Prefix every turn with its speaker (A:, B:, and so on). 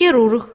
A: хирург.